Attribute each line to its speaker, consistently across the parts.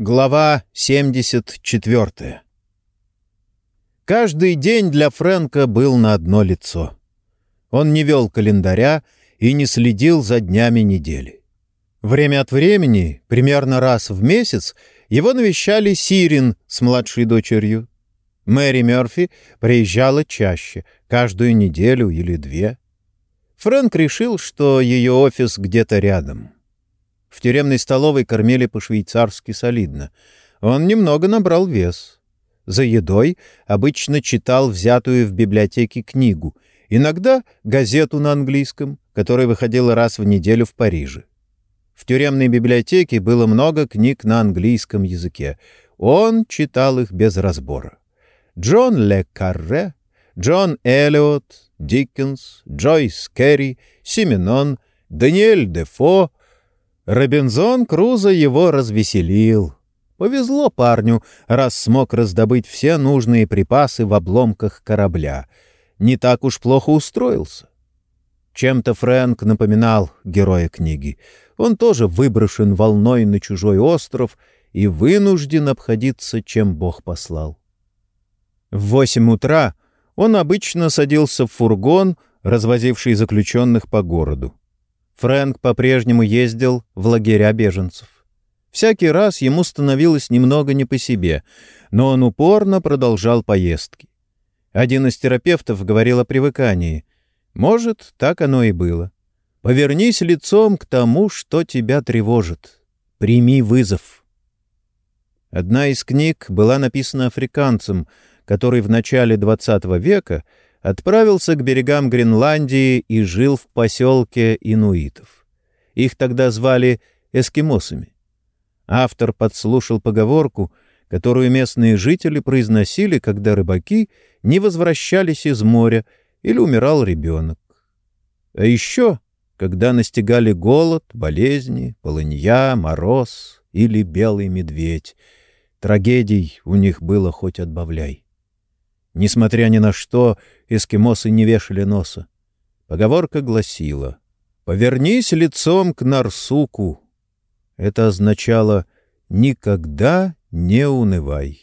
Speaker 1: Глава 74 Каждый день для Фрэнка был на одно лицо. Он не вел календаря и не следил за днями недели. Время от времени, примерно раз в месяц, его навещали Сирин с младшей дочерью. Мэри Мёрфи приезжала чаще, каждую неделю или две. Фрэнк решил, что ее офис где-то рядом. В тюремной столовой кормили по-швейцарски солидно. Он немного набрал вес. За едой обычно читал взятую в библиотеке книгу, иногда газету на английском, которая выходила раз в неделю в Париже. В тюремной библиотеке было много книг на английском языке. Он читал их без разбора. Джон Ле Карре, Джон Эллиот, Диккенс, Джойс Керри, Сименон, Даниэль Дефо — Робинзон Крузо его развеселил. Повезло парню, раз смог раздобыть все нужные припасы в обломках корабля. Не так уж плохо устроился. Чем-то Фрэнк напоминал героя книги. Он тоже выброшен волной на чужой остров и вынужден обходиться, чем Бог послал. В восемь утра он обычно садился в фургон, развозивший заключенных по городу. Фрэнк по-прежнему ездил в лагеря беженцев. Всякий раз ему становилось немного не по себе, но он упорно продолжал поездки. Один из терапевтов говорил о привыкании. Может, так оно и было. Повернись лицом к тому, что тебя тревожит. Прими вызов. Одна из книг была написана африканцем, который в начале XX века — отправился к берегам Гренландии и жил в поселке инуитов. Их тогда звали эскимосами. Автор подслушал поговорку, которую местные жители произносили, когда рыбаки не возвращались из моря или умирал ребенок. А еще, когда настигали голод, болезни, полынья, мороз или белый медведь, трагедий у них было хоть отбавляй. Несмотря ни на что, эскимосы не вешали носа. Поговорка гласила «Повернись лицом к Нарсуку». Это означало «никогда не унывай».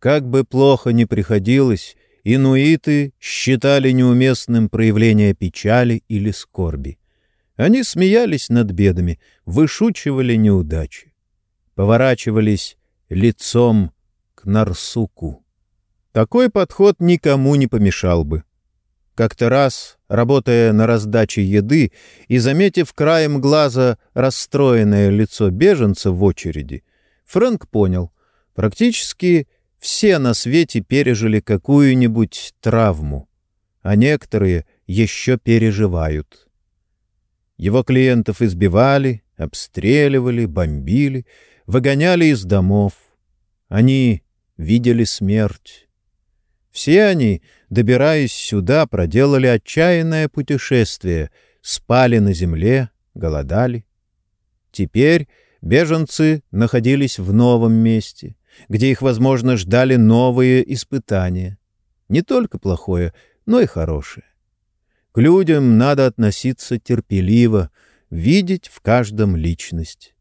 Speaker 1: Как бы плохо ни приходилось, инуиты считали неуместным проявление печали или скорби. Они смеялись над бедами, вышучивали неудачи, поворачивались лицом к Нарсуку. Такой подход никому не помешал бы. Как-то раз, работая на раздаче еды и заметив краем глаза расстроенное лицо беженца в очереди, Фрэнк понял, практически все на свете пережили какую-нибудь травму, а некоторые еще переживают. Его клиентов избивали, обстреливали, бомбили, выгоняли из домов. Они видели смерть. Все они, добираясь сюда, проделали отчаянное путешествие, спали на земле, голодали. Теперь беженцы находились в новом месте, где их, возможно, ждали новые испытания. Не только плохое, но и хорошее. К людям надо относиться терпеливо, видеть в каждом личность.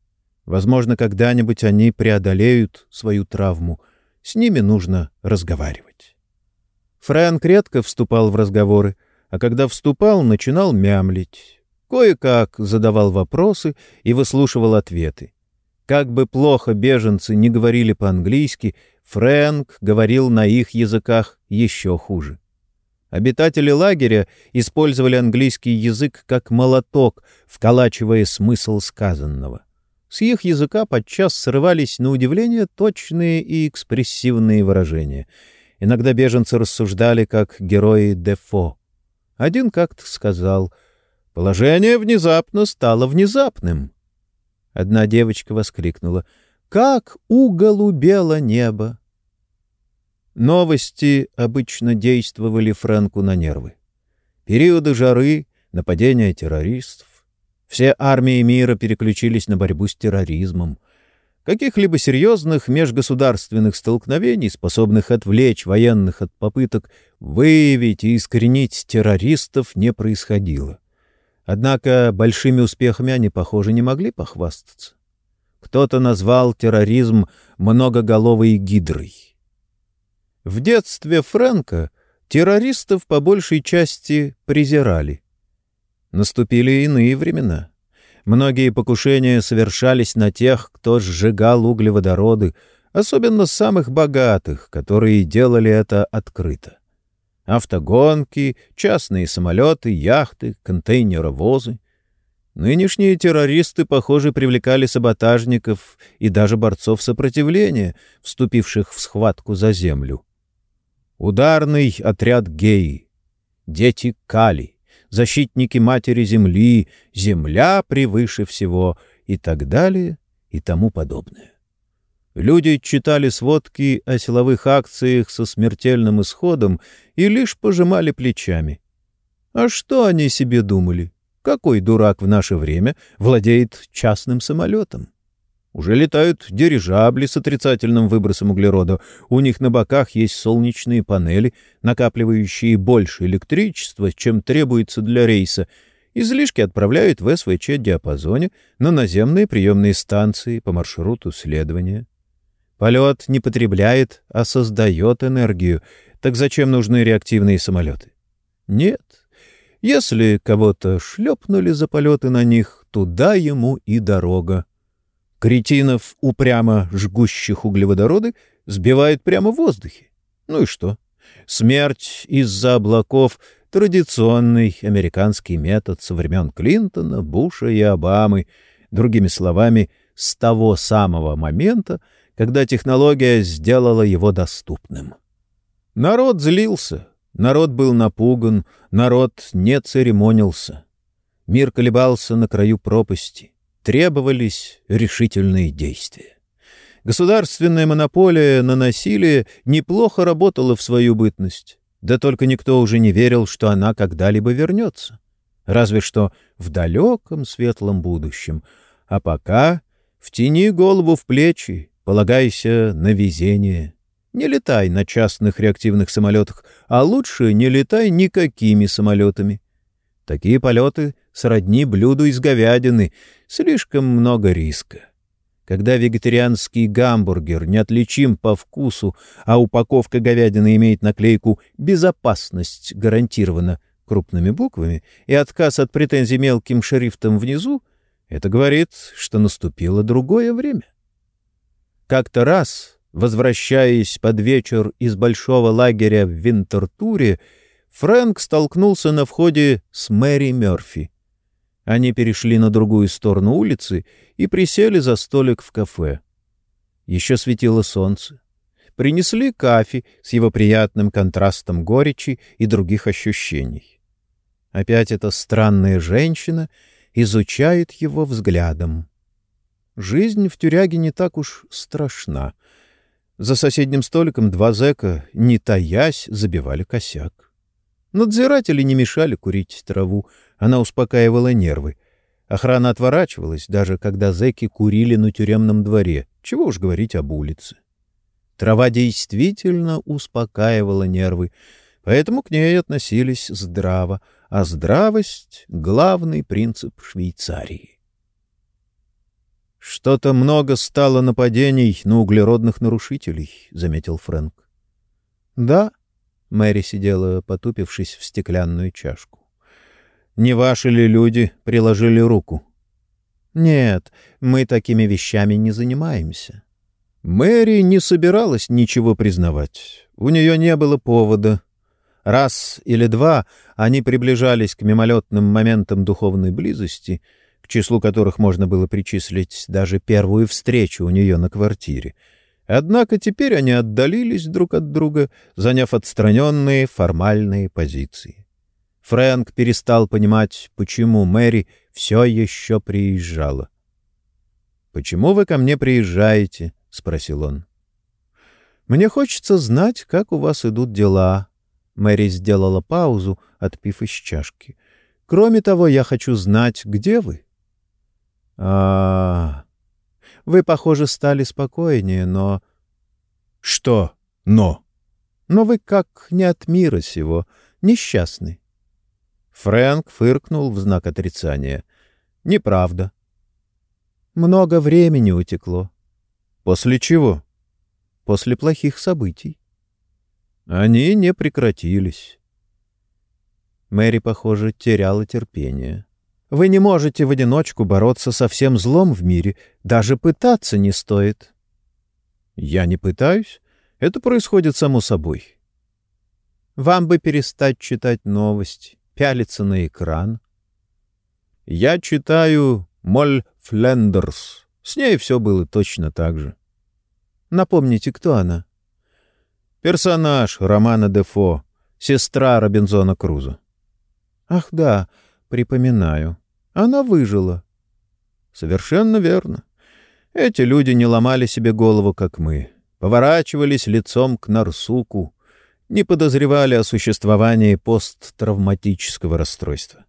Speaker 1: Возможно, когда-нибудь они преодолеют свою травму. С ними нужно разговаривать. Фрэнк редко вступал в разговоры, а когда вступал, начинал мямлить. Кое-как задавал вопросы и выслушивал ответы. Как бы плохо беженцы не говорили по-английски, Фрэнк говорил на их языках еще хуже. Обитатели лагеря использовали английский язык как молоток, вколачивая смысл сказанного. С их языка подчас срывались на удивление точные и экспрессивные выражения — Иногда беженцы рассуждали, как герои Дефо. Один как-то сказал, «Положение внезапно стало внезапным». Одна девочка воскликнула, «Как уголубело небо!» Новости обычно действовали Фрэнку на нервы. Периоды жары, нападения террористов. Все армии мира переключились на борьбу с терроризмом — Каких-либо серьезных межгосударственных столкновений, способных отвлечь военных от попыток выявить и искоренить террористов, не происходило. Однако большими успехами они, похоже, не могли похвастаться. кто-то назвал терроризм многоголовой гидрой. В детстве Фрэнка террористов по большей части презирали. Наступили иные времена. Многие покушения совершались на тех, кто сжигал углеводороды, особенно самых богатых, которые делали это открыто. Автогонки, частные самолеты, яхты, контейнеровозы. Нынешние террористы, похоже, привлекали саботажников и даже борцов сопротивления, вступивших в схватку за землю. Ударный отряд геи, дети Кали, защитники Матери Земли, Земля превыше всего и так далее и тому подобное. Люди читали сводки о силовых акциях со смертельным исходом и лишь пожимали плечами. А что они себе думали? Какой дурак в наше время владеет частным самолетом? Уже летают дирижабли с отрицательным выбросом углерода. У них на боках есть солнечные панели, накапливающие больше электричества, чем требуется для рейса. Излишки отправляют в СВЧ-диапазоне на наземные приемные станции по маршруту следования. Полет не потребляет, а создает энергию. Так зачем нужны реактивные самолеты? Нет. Если кого-то шлепнули за полеты на них, туда ему и дорога. Кретинов, упрямо жгущих углеводороды, сбивают прямо в воздухе. Ну и что? Смерть из-за облаков — традиционный американский метод со времен Клинтона, Буша и Обамы. Другими словами, с того самого момента, когда технология сделала его доступным. Народ злился, народ был напуган, народ не церемонился. Мир колебался на краю пропасти требовались решительные действия. Государственная монополия на насилие неплохо работала в свою бытность, да только никто уже не верил, что она когда-либо вернется. Разве что в далеком светлом будущем. А пока втяни голову в плечи, полагайся на везение. Не летай на частных реактивных самолетах, а лучше не летай никакими самолетами. Такие полеты сродни блюду из говядины, слишком много риска. Когда вегетарианский гамбургер неотличим по вкусу, а упаковка говядины имеет наклейку «Безопасность гарантирована» крупными буквами и отказ от претензий мелким шрифтом внизу, это говорит, что наступило другое время. Как-то раз, возвращаясь под вечер из большого лагеря в Винтертуре, Фрэнк столкнулся на входе с Мэри Мёрфи. Они перешли на другую сторону улицы и присели за столик в кафе. Еще светило солнце. Принесли кафе с его приятным контрастом горечи и других ощущений. Опять эта странная женщина изучает его взглядом. Жизнь в тюряге не так уж страшна. За соседним столиком два зэка, не таясь, забивали косяк. Надзиратели не мешали курить траву, она успокаивала нервы. Охрана отворачивалась, даже когда зэки курили на тюремном дворе, чего уж говорить об улице. Трава действительно успокаивала нервы, поэтому к ней относились здраво, а здравость — главный принцип Швейцарии. «Что-то много стало нападений на углеродных нарушителей», — заметил Фрэнк. «Да», Мэри сидела, потупившись в стеклянную чашку. «Не ваши ли люди приложили руку?» «Нет, мы такими вещами не занимаемся». Мэри не собиралась ничего признавать. У нее не было повода. Раз или два они приближались к мимолетным моментам духовной близости, к числу которых можно было причислить даже первую встречу у нее на квартире — Однако теперь они отдалились друг от друга, заняв отстраненные формальные позиции. Фрэнк перестал понимать, почему Мэри все еще приезжала. «Почему вы ко мне приезжаете?» — спросил он. «Мне хочется знать, как у вас идут дела». Мэри сделала паузу, отпив из чашки. «Кроме того, я хочу знать, где вы». «А-а-а!» Вы, похоже, стали спокойнее, но... — Что «но»? — Но вы как не от мира сего, несчастный. Фрэнк фыркнул в знак отрицания. — Неправда. Много времени утекло. После чего? После плохих событий. Они не прекратились. Мэри, похоже, теряла терпение. Вы не можете в одиночку бороться со всем злом в мире. Даже пытаться не стоит. Я не пытаюсь. Это происходит само собой. Вам бы перестать читать новости, пялиться на экран. Я читаю Моль Флендерс. С ней все было точно так же. Напомните, кто она? Персонаж романа Дефо, сестра Робинзона Круза. Ах да, припоминаю. Она выжила. Совершенно верно. Эти люди не ломали себе голову, как мы. Поворачивались лицом к Нарсуку, не подозревали о существовании посттравматического расстройства.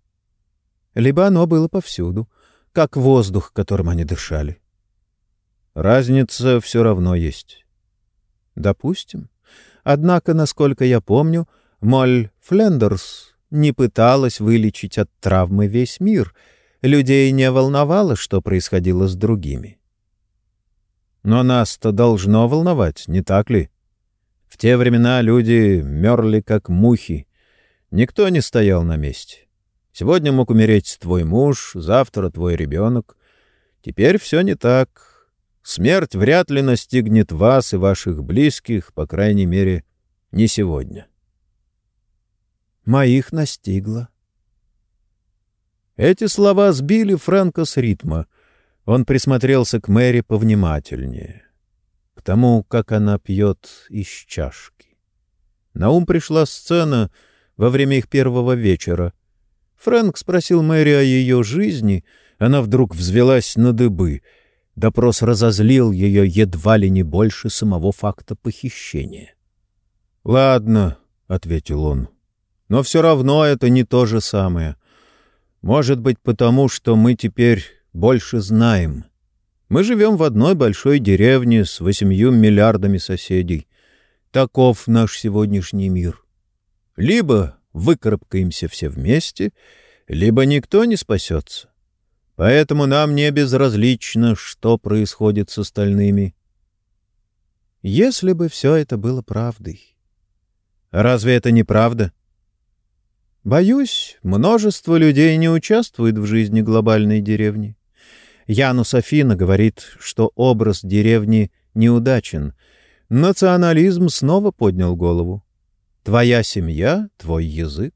Speaker 1: Либо оно было повсюду, как воздух, которым они дышали. Разница все равно есть. Допустим. Однако, насколько я помню, Моль Флендерс не пыталась вылечить от травмы весь мир. Людей не волновало, что происходило с другими. Но нас-то должно волновать, не так ли? В те времена люди мерли, как мухи. Никто не стоял на месте. Сегодня мог умереть твой муж, завтра твой ребенок. Теперь все не так. Смерть вряд ли настигнет вас и ваших близких, по крайней мере, не сегодня. Моих настигла. Эти слова сбили Фрэнка с ритма. Он присмотрелся к Мэри повнимательнее, к тому, как она пьет из чашки. На ум пришла сцена во время их первого вечера. Фрэнк спросил Мэри о ее жизни, она вдруг взвелась на дыбы. Допрос разозлил ее едва ли не больше самого факта похищения. — Ладно, — ответил он, — но все равно это не то же самое. Может быть, потому что мы теперь больше знаем. Мы живем в одной большой деревне с восемью миллиардами соседей. Таков наш сегодняшний мир. Либо выкарабкаемся все вместе, либо никто не спасется. Поэтому нам не безразлично, что происходит с остальными. Если бы все это было правдой. Разве это не правда? Боюсь, множество людей не участвует в жизни глобальной деревни. Янус Афина говорит, что образ деревни неудачен. Национализм снова поднял голову. Твоя семья, твой язык.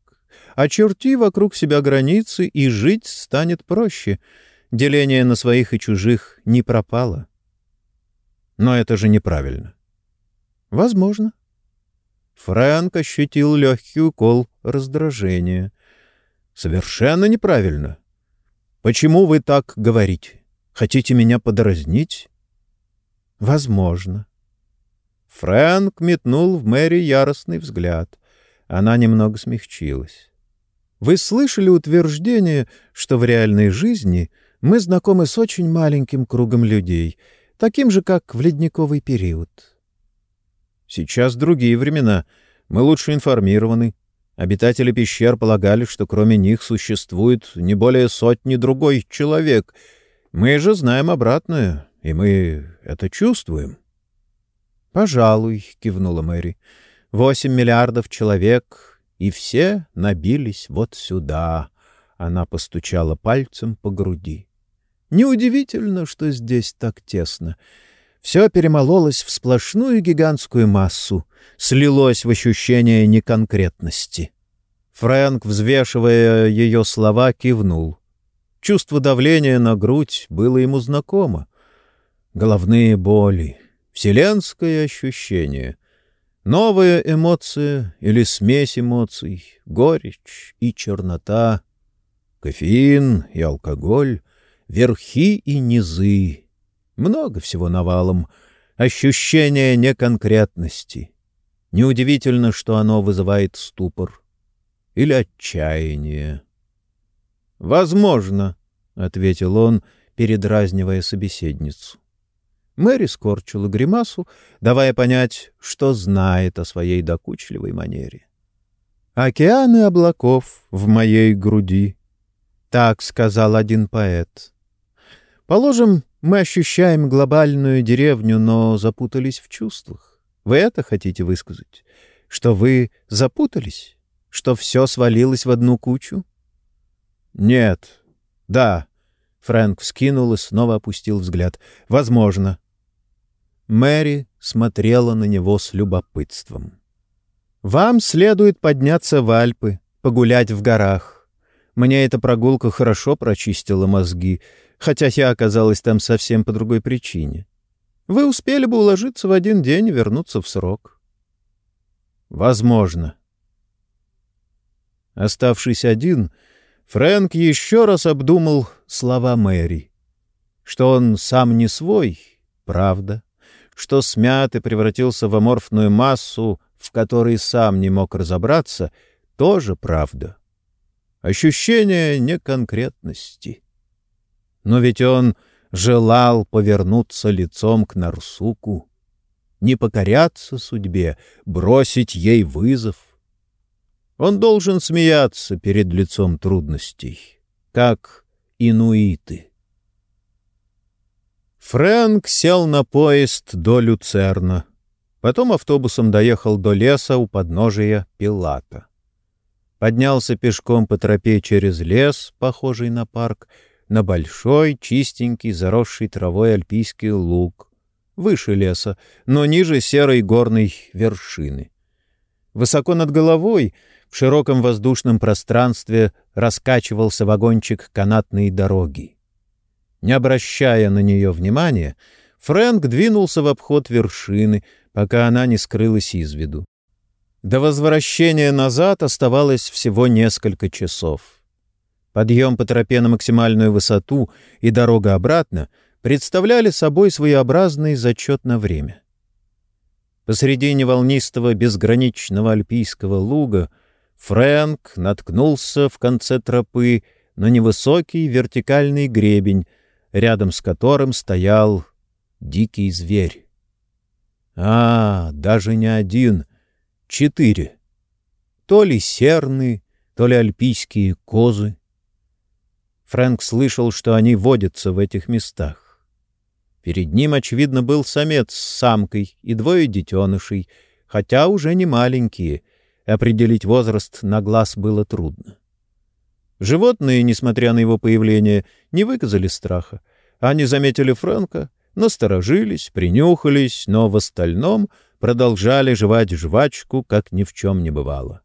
Speaker 1: Очерти вокруг себя границы, и жить станет проще. Деление на своих и чужих не пропало. Но это же неправильно. Возможно. Фрэнк ощутил легкий укол раздражения. Совершенно неправильно. Почему вы так говорите? Хотите меня подразнить? Возможно. Фрэнк метнул в Мэри яростный взгляд. Она немного смягчилась. Вы слышали утверждение, что в реальной жизни мы знакомы с очень маленьким кругом людей, таким же, как в ледниковый период? Сейчас другие времена. Мы лучше информированы. Обитатели пещер полагали, что кроме них существует не более сотни другой человек. Мы же знаем обратное, и мы это чувствуем. — «Пожалуй», — кивнула Мэри. «Восемь миллиардов человек, и все набились вот сюда». Она постучала пальцем по груди. «Неудивительно, что здесь так тесно. Все перемололось в сплошную гигантскую массу, слилось в ощущение неконкретности». Фрэнк, взвешивая ее слова, кивнул. Чувство давления на грудь было ему знакомо. Головные боли, вселенское ощущение, новая эмоция или смесь эмоций, горечь и чернота, кофеин и алкоголь, верхи и низы, много всего навалом, ощущение неконкретности. Неудивительно, что оно вызывает ступор или отчаяние. «Возможно», — ответил он, передразнивая собеседницу. Мэри скорчила гримасу, давая понять, что знает о своей докучливой манере. «Океаны облаков в моей груди», — так сказал один поэт. Положим, Мы ощущаем глобальную деревню, но запутались в чувствах. Вы это хотите высказать? Что вы запутались? Что все свалилось в одну кучу? Нет. Да. Фрэнк вскинул и снова опустил взгляд. Возможно. Мэри смотрела на него с любопытством. Вам следует подняться в Альпы, погулять в горах. Мне эта прогулка хорошо прочистила мозги, хотя я оказалась там совсем по другой причине. Вы успели бы уложиться в один день и вернуться в срок. Возможно. Оставшись один, Фрэнк еще раз обдумал слова Мэри. Что он сам не свой — правда. Что смят и превратился в аморфную массу, в которой сам не мог разобраться, тоже правда. Ощущение неконкретности. Но ведь он желал повернуться лицом к Нарсуку, не покоряться судьбе, бросить ей вызов. Он должен смеяться перед лицом трудностей, как инуиты. Фрэнк сел на поезд до Люцерна. Потом автобусом доехал до леса у подножия Пилата. Поднялся пешком по тропе через лес, похожий на парк, на большой, чистенький, заросший травой альпийский луг, выше леса, но ниже серой горной вершины. Высоко над головой — в широком воздушном пространстве раскачивался вагончик канатной дороги. Не обращая на нее внимания, Фрэнк двинулся в обход вершины, пока она не скрылась из виду. До возвращения назад оставалось всего несколько часов. Подъем по тропе на максимальную высоту и дорога обратно представляли собой своеобразный зачет на время. Посредине волнистого безграничного альпийского луга — Фрэнк наткнулся в конце тропы на невысокий вертикальный гребень, рядом с которым стоял дикий зверь. А, даже не один, четыре. То ли серны, то ли альпийские козы. Фрэнк слышал, что они водятся в этих местах. Перед ним, очевидно, был самец с самкой и двое детенышей, хотя уже не маленькие — Определить возраст на глаз было трудно. Животные, несмотря на его появление, не выказали страха. Они заметили Фрэнка, насторожились, принюхались, но в остальном продолжали жевать жвачку, как ни в чем не бывало.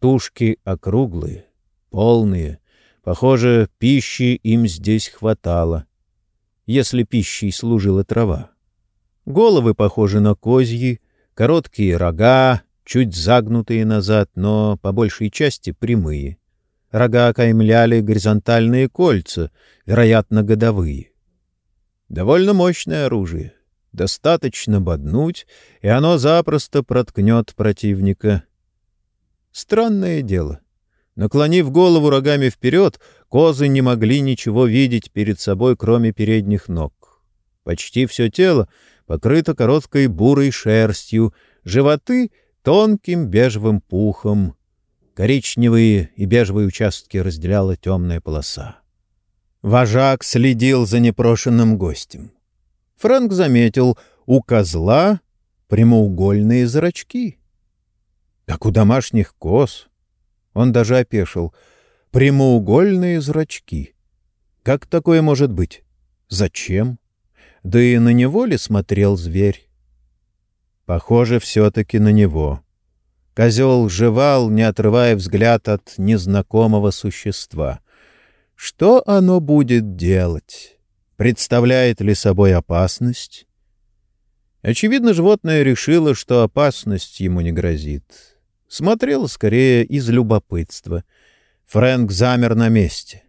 Speaker 1: Тушки округлые, полные. Похоже, пищи им здесь хватало, если пищей служила трава. Головы похожи на козьи, короткие рога, чуть загнутые назад, но по большей части прямые. Рога окаймляли горизонтальные кольца, вероятно, годовые. Довольно мощное оружие. Достаточно боднуть, и оно запросто проткнет противника. Странное дело. Наклонив голову рогами вперед, козы не могли ничего видеть перед собой, кроме передних ног. Почти все тело покрыто короткой бурой шерстью, животы — тонким бежевым пухом. Коричневые и бежевые участки разделяла темная полоса. Вожак следил за непрошенным гостем. Фрэнк заметил, у козла прямоугольные зрачки. Как у домашних коз. Он даже опешил. Прямоугольные зрачки. Как такое может быть? Зачем? Да и на него ли смотрел зверь? Похоже, все-таки на него. Козел жевал, не отрывая взгляд от незнакомого существа. Что оно будет делать? Представляет ли собой опасность? Очевидно, животное решило, что опасность ему не грозит. Смотрел скорее из любопытства. Фрэнк замер на месте.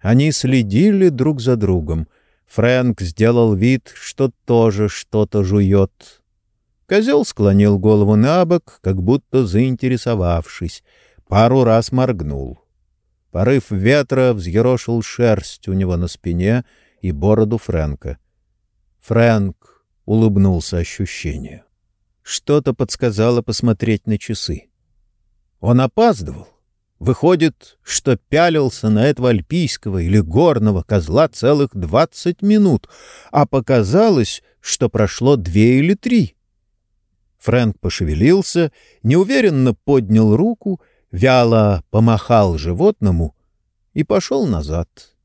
Speaker 1: Они следили друг за другом. Фрэнк сделал вид, что тоже что-то жует. Козел склонил голову на бок, как будто заинтересовавшись, пару раз моргнул. Порыв ветра взъерошил шерсть у него на спине и бороду Фрэнка. Фрэнк улыбнулся ощущению. Что-то подсказало посмотреть на часы. Он опаздывал. Выходит, что пялился на этого альпийского или горного козла целых двадцать минут, а показалось, что прошло две или три. Фрэнк пошевелился, неуверенно поднял руку, вяло помахал животному и пошел назад.